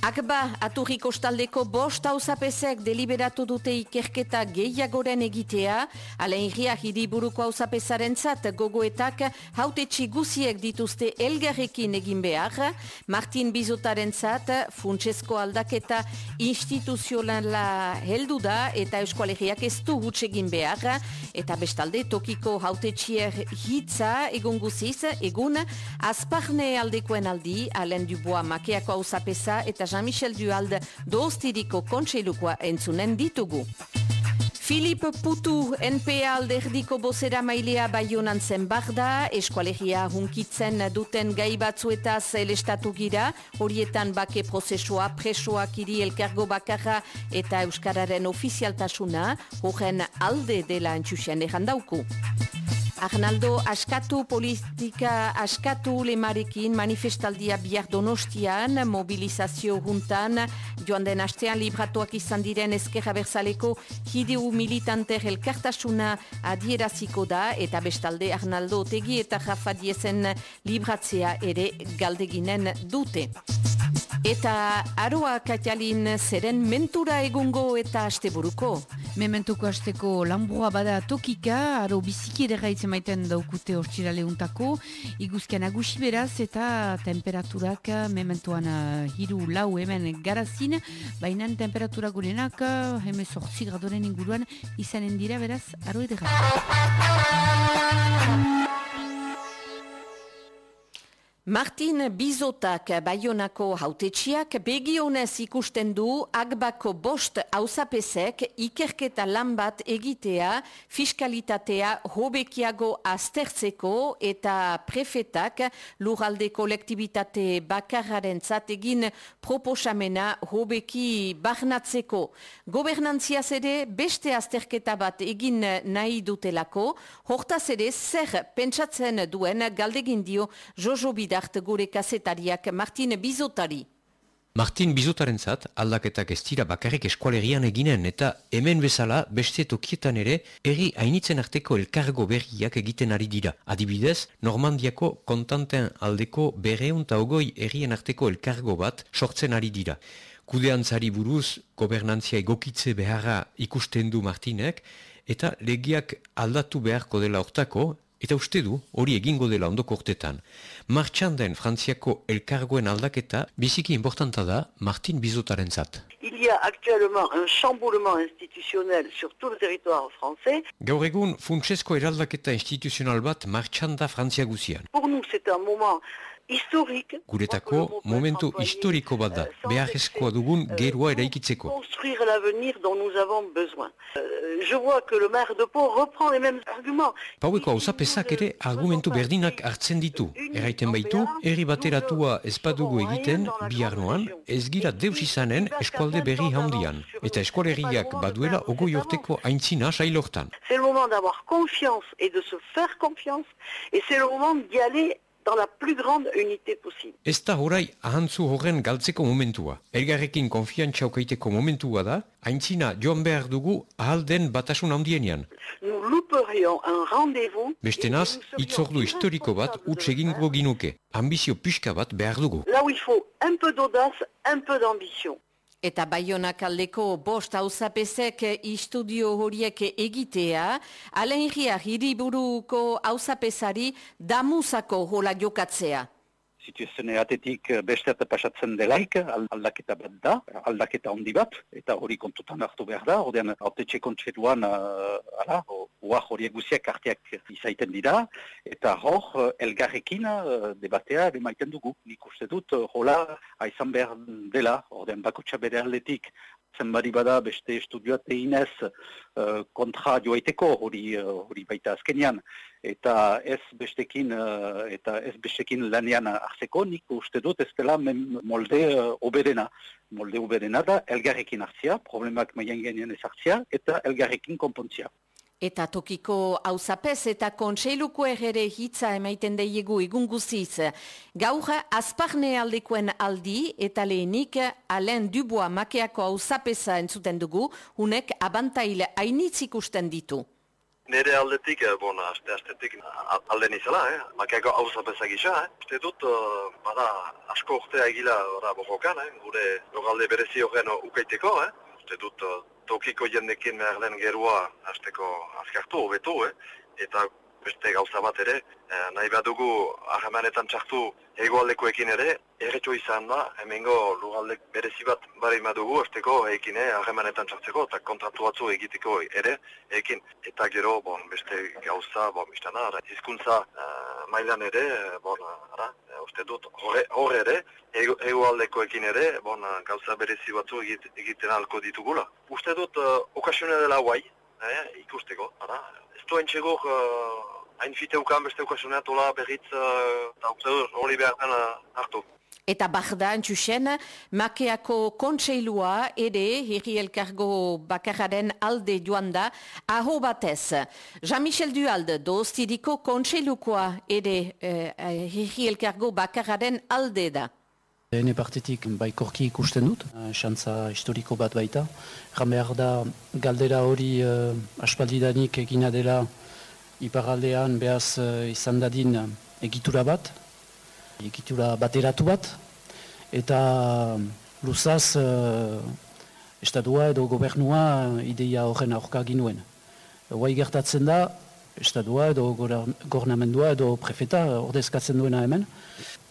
Akba, aturri kostaldeko bost hausapesek deliberatu dute ikerketa gehiagoren egitea, alein ria hiriburuko hausapesaren zat gogoetak haute txiguziek dituzte elgarrekin egin behar, Martin Bizotaren zat, funtsesko aldaketa instituzionala heldu da eta eskualeriak ez du egin behar, eta bestalde tokiko haute txier hitza egun guziz, egun azparne aldekoen aldi, alen duboa makeako hausapesa eta Jean-Michel Dualde doztiriko kontseilukoa entzunen ditugu. Filip Putu NPA alderdiko bozera mailea baionan zen barda, eskualegia hunkitzen duten gai batzuetaz elestatu gira, horietan bake prozesua, presoak iri elkargo bakarra eta Euskararen ofizialtasuna, horren alde dela entxusen errandauku. Arnaldo askatu politika askatu lemarekin manifestaldia bihar donostian, mobilizazio juntan, joan den astean libratuak izan diren ezkerra berzaleko hideu militanter elkartasuna adieraziko da, eta bestalde Arnaldo tegi eta Rafa Diezen libratzea ere galdeginen dute. Eta aroa katalin zeren mentura egungo eta asteburuko. Mementuko asteko lanbroa bada tokika, aro biziki edera maiten daukute hortxira lehuntako, iguzkian agusi beraz eta temperaturak mementuan uh, hiru lau hemen garazin, baina temperatura gurenak uh, hemen sortzi gradoren inguruan izanen dira beraz, aro edera. Martin Bizotak Bayonako hautetxiak begionez ikusten du agbako bost hausapesek ikerketa lan bat egitea fiskalitatea hobekiago aztertzeko eta prefetak luralde kolektibitate bakarraren egin proposamena hobeki barnatzeko. Gobernantziaz ere beste azterketa bat egin nahi dutelako, hortaz ere zer pentsatzen duen galdegin dio Jojo bidart gure kasetariak Martin Bizotari. Martin Bizotaren zat, aldaketak ez dira bakarrik eskualerian eginen eta hemen bezala beste tokietan ere erri hainitzen arteko elkargo berriak egiten ari dira. Adibidez, Normandiako kontanten aldeko berreun eta ogoi errien arteko elkargo bat sortzen ari dira. Kudeantzari buruz, gobernantzia egokitze beharra ikusten du Martinek, eta legiak aldatu beharko dela hortako, Eta uste du, hori egingo dela ondoko urtetan. Martxan den Frantziako elkargoen aldaketa biziki importanta da Martin Bizotaren zat. Il y a actuellement un chamboulement institutionnel sur tout le territoire français. Gaur egun, funtsesko eraldaketa instituzional bat martxan da Frantzia guzian. Pour nous, c'est un moment historique. Guretako momentu historiko bat da, euh, beharrezkoa dugun euh, gerua eraikitzeko. Construire l'avenir dont nous avons besoin. Euh, je vois que le maire de Pau reprend les mêmes arguments. Paueko hau zapezak ere argumentu berdinak hartzen ditu. Erraiten baitu, herri bateratua ez badugu egiten, bihar noan, ez gira deus izanen eskualde berri handian. Eta eskualeriak baduela ogoi urteko aintzina sailortan. C'est le moment d'avoir confiance et de se faire confiance. Et c'est le moment d'y aller dans la plus grande unité possible. Ez da horai ahantzu horren galtzeko momentua. Elgarrekin konfiantza aukaiteko momentua da, haintzina joan behar dugu ahalden batasun handienian. Nous louperions un rendez-vous... Bestenaz, itzordu historiko bat utz egingo ginuke. Ambizio pixka bat behar dugu. Là où il faut un peu d'audace, un peu d'ambition. Eta baionak aldeko bost hauzapezek istudio horiek egitea, alenria hiriburuko hauzapezari damuzako hola jokatzea situazioneatetik eh, beste eta pasatzen delaik aldaketa bat da, aldaketa handi bat, eta hori kontutan hartu behar da, ordean haute txekontxeruan, uh, ala, hori eguziak arteak izaiten dira, eta hor, eh, elgarrekin debatea emaiten dugu. Nik uste dut, hola, haizan behar dela, ordean bakotxa bere aldetik, zenbari bada beste estudioat eginez uh, kontra joaiteko hori uh, hori baita azkenian eta ez bestekin uh, eta ez bestekin lanean hartzeko nik uste dut ez dela molde uh, oberena molde oberena da elgarrekin hartzia problemak maian genien ez hartzia eta elgarrekin konpontzia Eta tokiko hauzapez eta kontseiluko ere hitza emaiten deiegu egun guziz. Gaur azparne aldekoen aldi eta lehenik Alain Dubois makeako hauzapeza entzuten dugu, hunek abantaile hainitz ikusten ditu. nire aldetik, eh, bon, aste astetik alde nizela, eh? Bakiako hau zapezak isa, eh? Uste dut, uh, bada, asko urtea egila bada bokokan, eh? Gure logalde berezi horren ukaiteko, eh? Uste dut, uh, tokiko jendekin behar den gerua azteko azkartu, hobetu, eh? Eta beste gauza bat ere, eh, nahi bat dugu ahemanetan txartu egoaldekoekin ere, erretxo izan da, hemengo lugaldek berezi bat bari dugu, esteko ekin eh, ahemanetan txartzeko, eta kontratu batzu egiteko ere, ekin. Eta gero, bon, beste gauza, bon, biztana, izkuntza eh, mailan ere, bon, ara, uste dut, horre ere, egoaldekoekin ere, bon, gauza berezi batzu egiten alko ditugula. Uste dut, uh, dela guai, eh, ikusteko, ara, ez duen txegok hain fiteukan beste ukasuneat hola berriz uh, hori behar dena hartu. Eta barda antxusen, makeako kontseilua ere herri elkargo bakararen alde joan da, aho batez. Jean-Michel Dualde, doztidiko kontseilukoa ere eh, herri elkargo bakararen alde da. Hene partetik baikorki ikusten dut, xantza historiko bat baita. Jan behar da galdera hori uh, aspaldidanik egina dela iparaldean behaz uh, izan dadin egitura bat, egitura bateratu bat, eta luzaz uh, estatua edo gobernua ideia horren aurka ginuen. Guai gertatzen da, estatua edo gornamendua edo prefeta ordezkatzen duena hemen,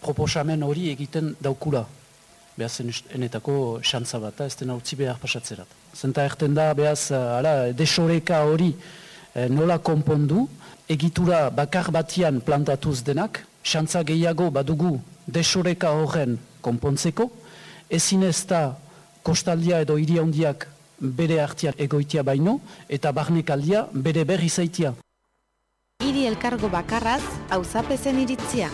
proposamen hori egiten daukula. Behaz enetako xantza bat, ez dena utzi behar pasatzerat. Zenta erten da, behaz, ala, desoreka hori eh, nola konpondu, egitura bakar batian plantatuz denak, xantza gehiago badugu desoreka horren konpontzeko, ezin ez da kostaldia edo hiri handiak bere hartian egoitia baino, eta barnekaldia bere berri zaitia. Hiri elkargo bakarraz, hau zapezen iritzia.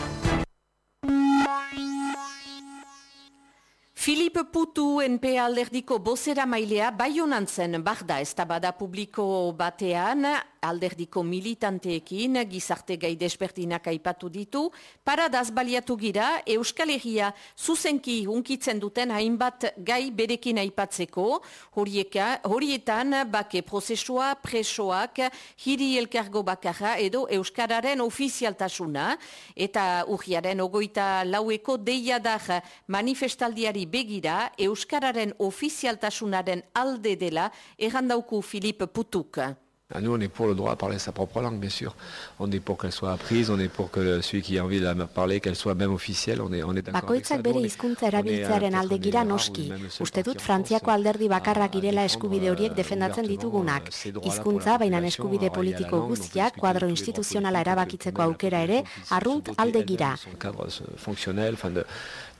Filip Putu NP alderdiko bozera mailea bai honan zen, barda ez da publiko batean, alderdiko militanteekin gizarte gai despertinak aipatu ditu, paradaz baliatu gira Euskal Herria zuzenki hunkitzen duten hainbat gai berekin aipatzeko, horieka, horietan bake prozesua, presoak, hiri elkargo bakarra edo Euskararen ofizialtasuna, eta urriaren ogoita laueko deiadar manifestaldiari begira Euskararen ofizialtasunaren alde dela errandauku Filip Putuk. Ah, nous, on est pour le droit à parler sa propre langue, bien sûr. On est pour qu'elle soit apprise, on est pour que celui qui a envie de la parler, qu'elle soit même officielle, on est, on est d'accord Bakoitzak bere hizkuntza erabiltzearen alde gira noski. Uste dut Frantziako alderdi bakarrak girela eskubide horiek defendatzen ditugunak. Hizkuntza baina eskubide politiko guztiak kuadro instituzionala erabakitzeko aukera ere arrunt alde gira.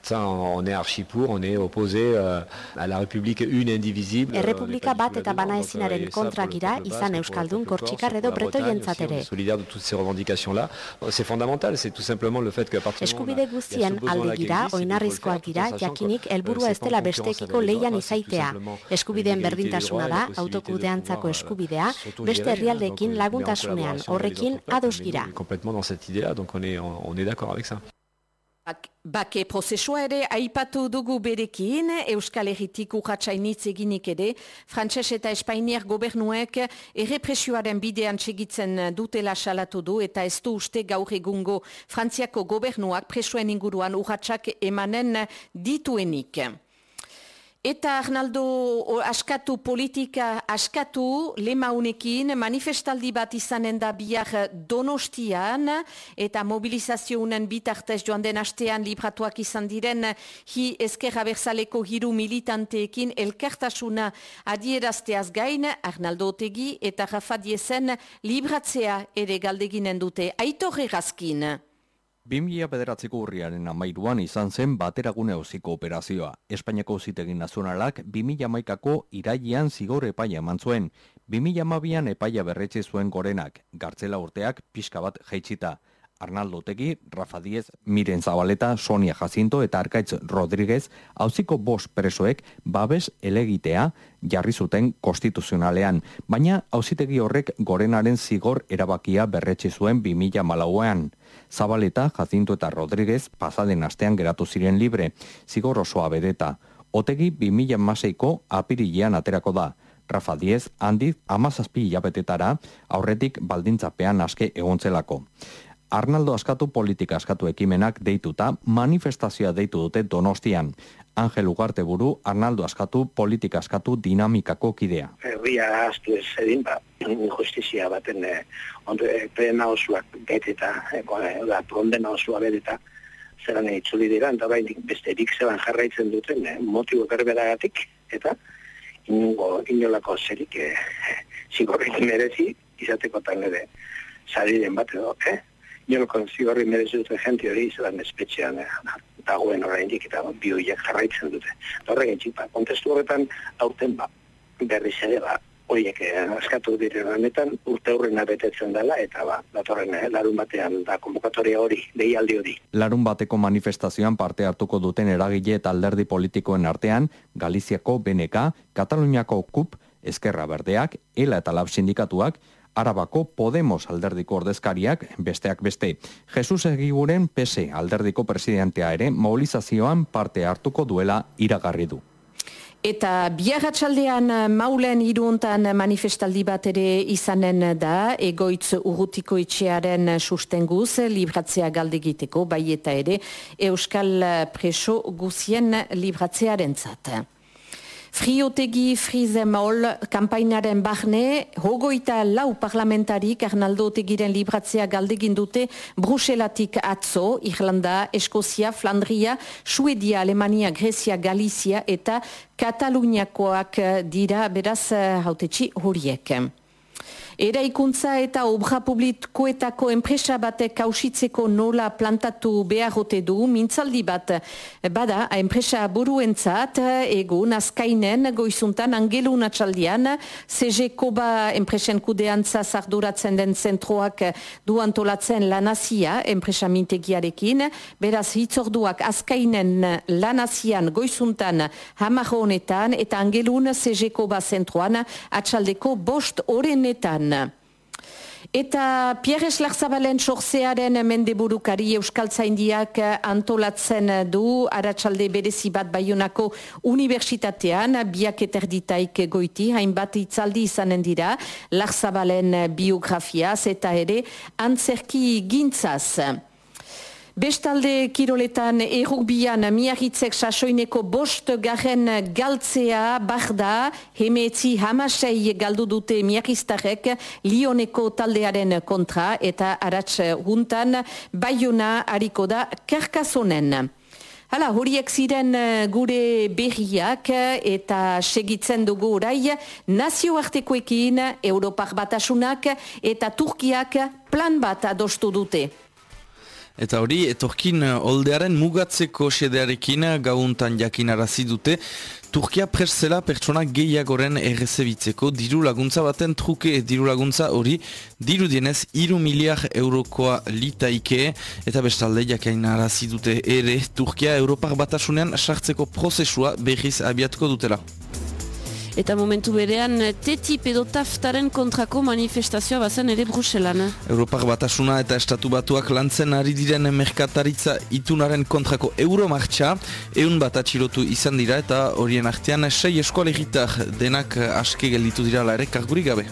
Ça, on est archi pour, on est opposé euh, à la République une indivisible. Errepublika bat eta banaezinaren kontra gira, izan Euskaldun, Kortxikar edo Breto jentzatere. Solidaire de toutes ces revendications-là. C'est fondamental, c'est tout simplement le fait que... Eskubide guztien alde gira, oinarrizkoak dira, jakinik helburua ez dela bestekiko leian izaitea. Eskubideen berdintasuna da, autokudeantzako eskubidea, beste herrialdekin laguntasunean, horrekin ados gira. Complètement dans cette idée-là, donc on est, on est d'accord avec ça. Bake prozesua ere aipatu dugu berekin, Euskal Herritik urratxainitz eginik ere, Frantses eta Espainiak gobernuek errepresioaren bidean txegitzen dutela salatu du eta ez du uste gaur egungo Frantziako gobernuak presoen inguruan urratxak emanen dituenik. Eta Arnaldo askatu politika askatu lema unekin manifestaldi bat izanen da bihar donostian eta mobilizazioen bitartez joan den astean libratuak izan diren hi ezkerra berzaleko hiru militanteekin elkartasuna adierazteaz gain Arnaldo Otegi eta Rafa Diezen libratzea ere galdeginen dute. Aitorre gazkin. 2000 bederatzeko urriaren amairuan izan zen bateragune hauziko operazioa. Espainiako zitegin nazionalak 2000 maikako irailean zigor epaia eman zuen. 2000 mabian epaia berretxe zuen gorenak, gartzela urteak pixka bat jaitsita. Arnaldo Tegi, Rafa Diez, Miren Zabaleta, Sonia Jacinto eta Arkaitz Rodríguez hauziko bos presoek babes elegitea jarri zuten konstituzionalean, baina hauzitegi horrek gorenaren zigor erabakia berretxe zuen 2000 malauean. Zabaleta, Jacinto eta Rodríguez pasaden astean geratu ziren libre, zigor osoa bedeta. Otegi 2000 maseiko apirilean aterako da. Rafa Diez, handi amazazpi hilabetetara, aurretik baldintzapean aske egontzelako. Arnaldo askatu politika askatu ekimenak deituta manifestazioa deitu dute donostian. Angel Ugarte buru, Arnaldo askatu politika askatu dinamikako kidea. Herria astu ez edin, ba, injustizia baten eh, onde, eh, plena osuak gaiteta, eh, eh, da, prondena osua bedeta, zeran itzuli dira, eta bain beste erik zeban jarraitzen duten, eh, motibo berberagatik, eta inungo, inolako zerik eh, zigorrik merezi, izateko tan ere, saliren bat edo, eh? Inolako zigorri merezi duten jenti hori zelan espetxean eh, dagoen oraindik eta bioiak jarraitzen dute. Horregen txipa, kontestu horretan aurten ba, berriz ere ba, horiek eh, askatu diren honetan urte hurrena betetzen dela eta ba, datorren eh, larun batean da konvokatoria hori, deialdi hori. Larun bateko manifestazioan parte hartuko duten eragile eta alderdi politikoen artean, Galiziako BNK, Kataluniako KUP, Ezkerra Berdeak, ELA eta LAB sindikatuak, Arabako Podemos alderdiko ordezkariak besteak beste. Jesus Egiguren PSE alderdiko presidentea ere mobilizazioan parte hartuko duela iragarri du. Eta biarratxaldean maulen iruntan manifestaldi bat ere izanen da, egoitz urrutiko itxearen sustenguz, libratzea galdegiteko, bai eta ere, Euskal Preso guzien libratzearen zat. Friotegi Frizemol kampainaren barne, hogoita lau parlamentarik Arnaldo Otegiren libratzea galdegin dute Bruselatik atzo, Irlanda, Eskozia, Flandria, Suedia, Alemania, Grecia, Galizia eta Kataluniakoak dira beraz hautetxi horiek. Eraikuntza eta obra publikoetako enpresa batek kausitzeko nola plantatu beharrote du, mintzaldi bat bada enpresa buruentzat egun azkainen goizuntan angelun atxaldian, CG Koba enpresen kudeantza zarduratzen den zentroak du antolatzen lanazia enpresa mintegiarekin, beraz hitzorduak azkainen lanazian goizuntan hamarro honetan eta angelun CG Koba zentroan atxaldeko bost orenetan. Eta Pierre Eslarzabalen sorzearen mendeburukari Euskaltzaindiak antolatzen du Aratsalde berezi bat baiunako unibertsitatean biak eterditaik goiti, hainbat itzaldi izanen dira, Larzabalen biografiaz eta ere antzerki gintzaz. Bestalde kiroletan errukbian miahitzek sasoineko bost garen galtzea barda, hemetzi hamasei galdu dute miahiztarek lioneko taldearen kontra eta aratz huntan baiona hariko da karkasonen. Hala, horiek ziren gure berriak eta segitzen dugu orai nazioartekoekin Europar batasunak eta Turkiak plan bat adostu dute. Eta hori, etorkin eh, mugatzeko sedearekin eh, gauntan jakin arazi dute, Turkia prestzela pertsona gehiagoren errezebitzeko diru laguntza baten truke diru laguntza hori diru dienez iru miliar eurokoa litaike eta bestalde arazi dute ere Turkia Europar batasunean sartzeko prozesua berriz abiatuko dutela. Eta momentu berean, TTIP edo taftaren kontrako manifestazioa bazen ere Bruselan. Europar batasuna eta estatu batuak lantzen ari diren merkataritza itunaren kontrako euromartxa, eun bat atxilotu izan dira eta horien artean sei eskoalegitar denak aske gelditu dira ere karguri gabe.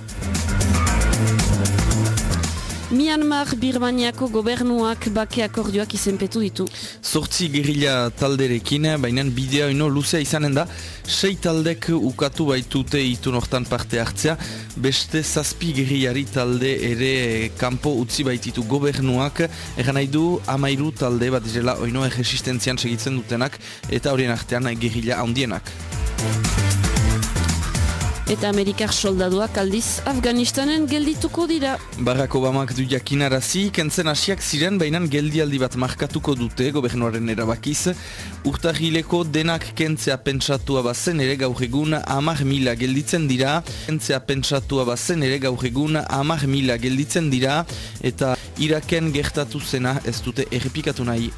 Myanmar Birmaniako gobernuak bake akordioak izenpetu ditu. Zortzi gerila talderekin, baina bidea ino luzea izanen da, sei taldek ukatu baitute itun hortan parte hartzea, beste zazpi gerilari talde ere kanpo utzi baititu gobernuak, egan nahi du amairu talde bat direla oino erresistentzian segitzen dutenak, eta horien artean gerila handienak. Eta Amerikar soldaduak aldiz Afganistanen geldituko dira. Barack Obamak du jakinarazi, kentzen hasiak ziren bainan geldialdi bat markatuko dute gobernuaren erabakiz. Urtahileko denak kentzea pentsatua bazen ere gaur egun amar mila gelditzen dira. Kentzea pentsatua bazen ere gaur egun amar mila gelditzen dira. Eta Iraken gertatu zena ez dute errepikatu nahi.